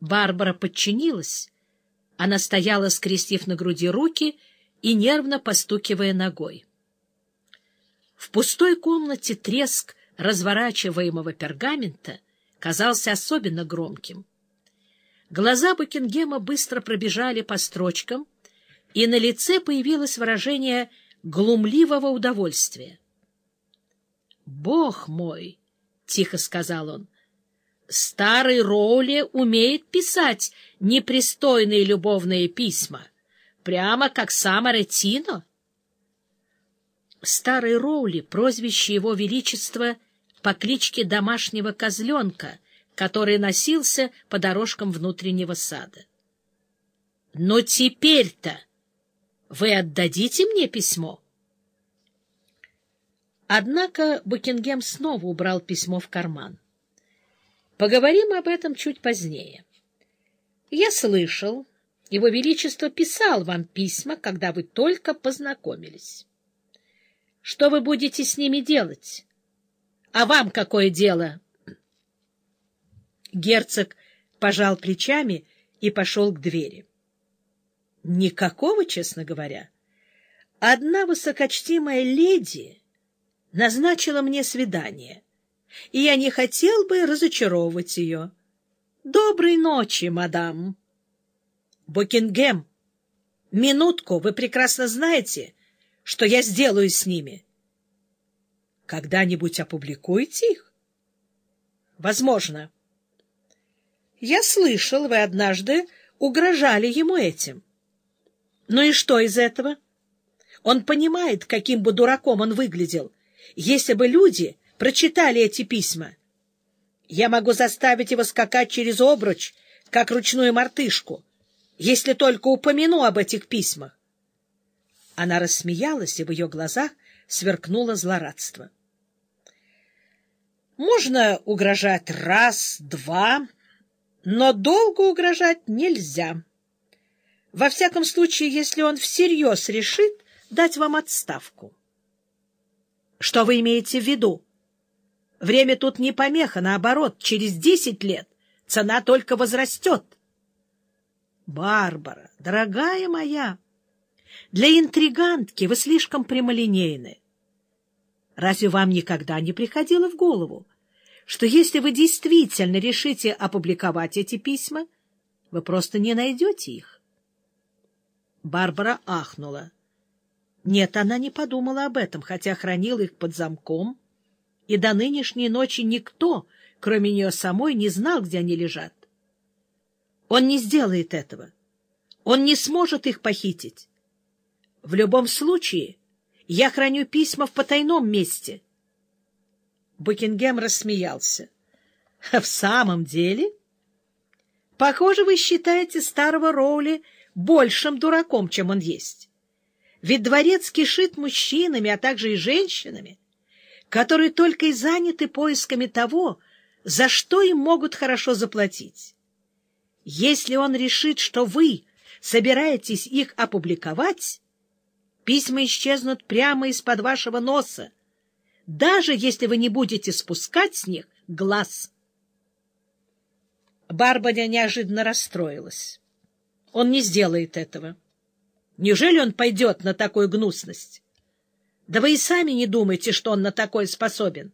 Барбара подчинилась. Она стояла, скрестив на груди руки и нервно постукивая ногой. В пустой комнате треск разворачиваемого пергамента казался особенно громким. Глаза Букингема быстро пробежали по строчкам, и на лице появилось выражение глумливого удовольствия. «Бог мой!» — тихо сказал он. «Старый Роули умеет писать непристойные любовные письма, прямо как сам Аретино». Старый Роули — прозвище его величества по кличке домашнего козленка, который носился по дорожкам внутреннего сада. «Но теперь-то вы отдадите мне письмо?» Однако Букингем снова убрал письмо в карман. Поговорим об этом чуть позднее. Я слышал, Его Величество писал вам письма, когда вы только познакомились. Что вы будете с ними делать? А вам какое дело? Герцог пожал плечами и пошел к двери. Никакого, честно говоря. Одна высокочтимая леди назначила мне свидание, и я не хотел бы разочаровывать ее. Доброй ночи, мадам. Букингем, минутку, вы прекрасно знаете, что я сделаю с ними. Когда-нибудь опубликуете их? Возможно. Я слышал, вы однажды угрожали ему этим. Ну и что из этого? Он понимает, каким бы дураком он выглядел, если бы люди прочитали эти письма. Я могу заставить его скакать через обруч, как ручную мартышку, если только упомяну об этих письмах. Она рассмеялась, и в ее глазах сверкнуло злорадство. Можно угрожать раз, два, но долго угрожать нельзя. Во всяком случае, если он всерьез решит дать вам отставку. Что вы имеете в виду? Время тут не помеха, наоборот, через десять лет цена только возрастет. Барбара, дорогая моя, для интригантки вы слишком прямолинейны. Разве вам никогда не приходило в голову, что если вы действительно решите опубликовать эти письма, вы просто не найдете их? Барбара ахнула. Нет, она не подумала об этом, хотя хранила их под замком, и до нынешней ночи никто, кроме нее самой, не знал, где они лежат. Он не сделает этого. Он не сможет их похитить. В любом случае, я храню письма в потайном месте. Букингем рассмеялся. — В самом деле? Похоже, вы считаете старого Роули большим дураком, чем он есть. Ведь дворец кишит мужчинами, а также и женщинами, которые только и заняты поисками того, за что им могут хорошо заплатить. Если он решит, что вы собираетесь их опубликовать, Письма исчезнут прямо из-под вашего носа, даже если вы не будете спускать с них глаз. Барбаня неожиданно расстроилась. Он не сделает этого. Неужели он пойдет на такую гнусность? Да вы и сами не думаете, что он на такое способен.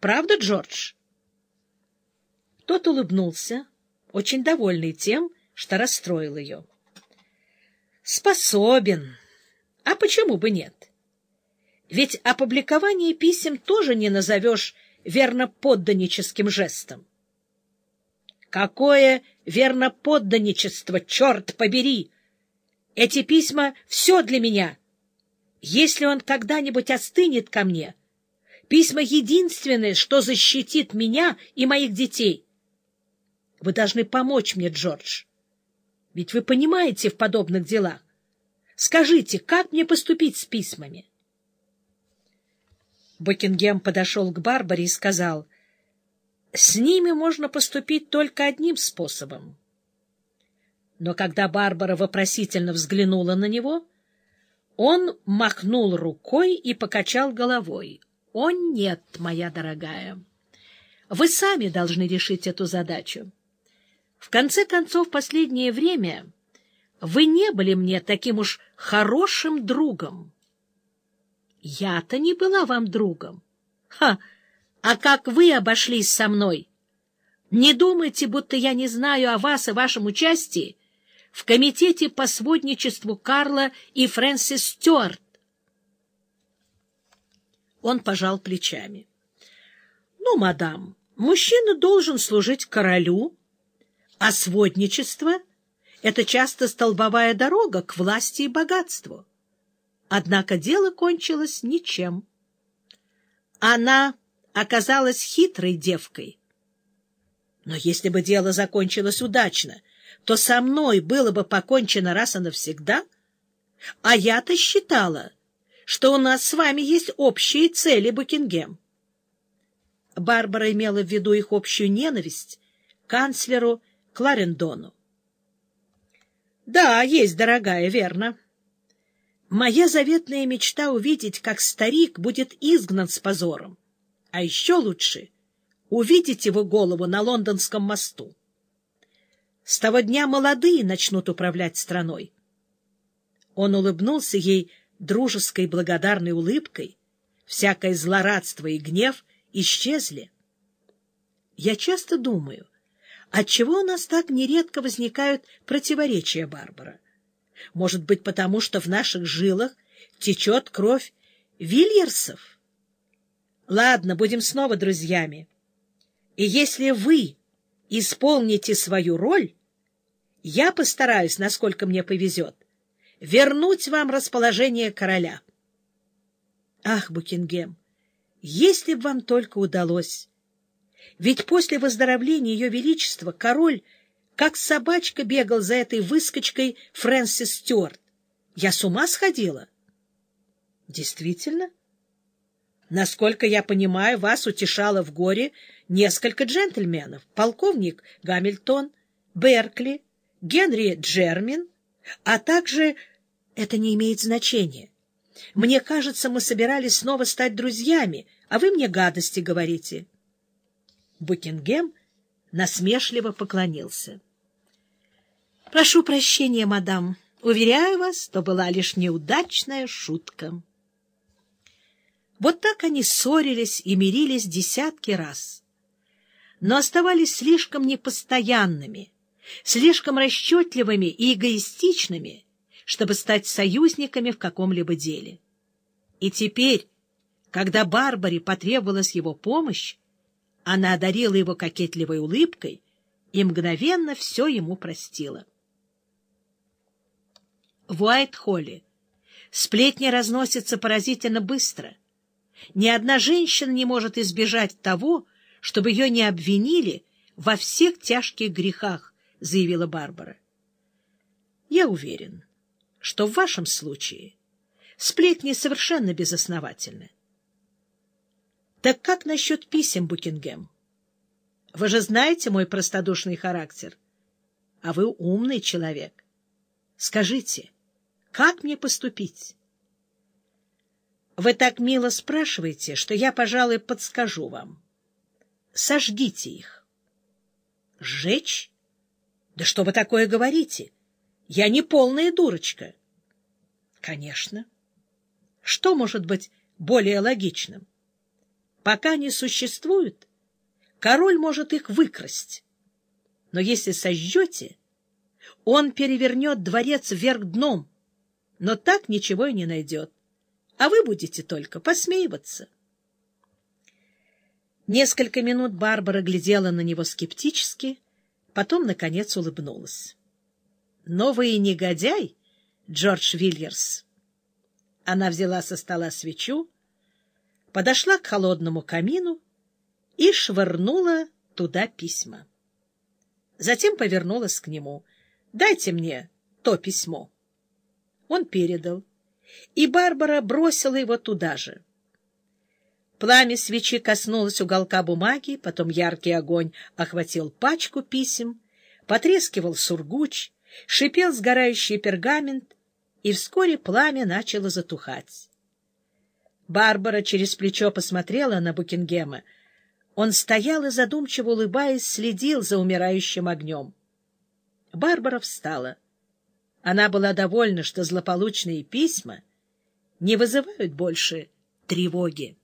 Правда, Джордж? Тот улыбнулся, очень довольный тем, что расстроил ее. — Способен, а почему бы нет? Ведь опубликование писем тоже не назовешь верноподданническим жестом. Какое верноподданничество, черт побери! Эти письма — все для меня. Если он когда-нибудь остынет ко мне, письма — единственное, что защитит меня и моих детей. Вы должны помочь мне, Джордж. Ведь вы понимаете в подобных делах. Скажите, как мне поступить с письмами? Букингем подошел к Барбаре и сказал, «С ними можно поступить только одним способом». Но когда Барбара вопросительно взглянула на него, он махнул рукой и покачал головой. «О, нет, моя дорогая, вы сами должны решить эту задачу. В конце концов, последнее время вы не были мне таким уж хорошим другом. Я-то не была вам другом. Ха! А как вы обошлись со мной? Не думайте, будто я не знаю о вас и вашем участии в комитете по сводничеству Карла и Фрэнсис Стюарт. Он пожал плечами. — Ну, мадам, мужчина должен служить королю, а сводничество — это часто столбовая дорога к власти и богатству. Однако дело кончилось ничем. Она оказалась хитрой девкой. Но если бы дело закончилось удачно, то со мной было бы покончено раз и навсегда, а я-то считала, что у нас с вами есть общие цели, Букингем. Барбара имела в виду их общую ненависть к канцлеру Кларендону. — Да, есть, дорогая, верно. Моя заветная мечта — увидеть, как старик будет изгнан с позором. А еще лучше — увидеть его голову на лондонском мосту. С того дня молодые начнут управлять страной. Он улыбнулся ей дружеской благодарной улыбкой. Всякое злорадство и гнев исчезли. Я часто думаю, отчего у нас так нередко возникают противоречия, Барбара? Может быть, потому что в наших жилах течет кровь Вильерсов? Ладно, будем снова друзьями. И если вы исполните свою роль, я постараюсь, насколько мне повезет, вернуть вам расположение короля. Ах, Букингем, если бы вам только удалось! Ведь после выздоровления Ее Величества король как собачка бегал за этой выскочкой Фрэнсис Стюарт. Я с ума сходила. Действительно? Насколько я понимаю, вас утешало в горе несколько джентльменов. Полковник Гамильтон, Беркли, Генри Джермин, а также... Это не имеет значения. Мне кажется, мы собирались снова стать друзьями, а вы мне гадости говорите. Букингем насмешливо поклонился. — Прошу прощения, мадам. Уверяю вас, то была лишь неудачная шутка. Вот так они ссорились и мирились десятки раз, но оставались слишком непостоянными, слишком расчетливыми и эгоистичными, чтобы стать союзниками в каком-либо деле. И теперь, когда Барбаре потребовалась его помощь, она одарила его кокетливой улыбкой и мгновенно все ему простила. В Уайт-Холле сплетни разносятся поразительно быстро. Ни одна женщина не может избежать того, чтобы ее не обвинили во всех тяжких грехах, — заявила Барбара. — Я уверен, что в вашем случае сплетни совершенно безосновательны. Так как насчет писем, Букингем? Вы же знаете мой простодушный характер. А вы умный человек. Скажите, как мне поступить? Вы так мило спрашиваете, что я, пожалуй, подскажу вам. Сожгите их. Сжечь? Да что вы такое говорите? Я не полная дурочка. Конечно. Что может быть более логичным? Пока они существуют, король может их выкрасть. Но если сожжете, он перевернет дворец вверх дном, но так ничего и не найдет. А вы будете только посмеиваться. Несколько минут Барбара глядела на него скептически, потом, наконец, улыбнулась. — Новый негодяй, Джордж Вильерс. Она взяла со стола свечу, подошла к холодному камину и швырнула туда письма. Затем повернулась к нему. — Дайте мне то письмо. Он передал, и Барбара бросила его туда же. Пламя свечи коснулось уголка бумаги, потом яркий огонь охватил пачку писем, потрескивал сургуч, шипел сгорающий пергамент, и вскоре пламя начало затухать. Барбара через плечо посмотрела на Букингема. Он стоял и, задумчиво улыбаясь, следил за умирающим огнем. Барбара встала. Она была довольна, что злополучные письма не вызывают больше тревоги.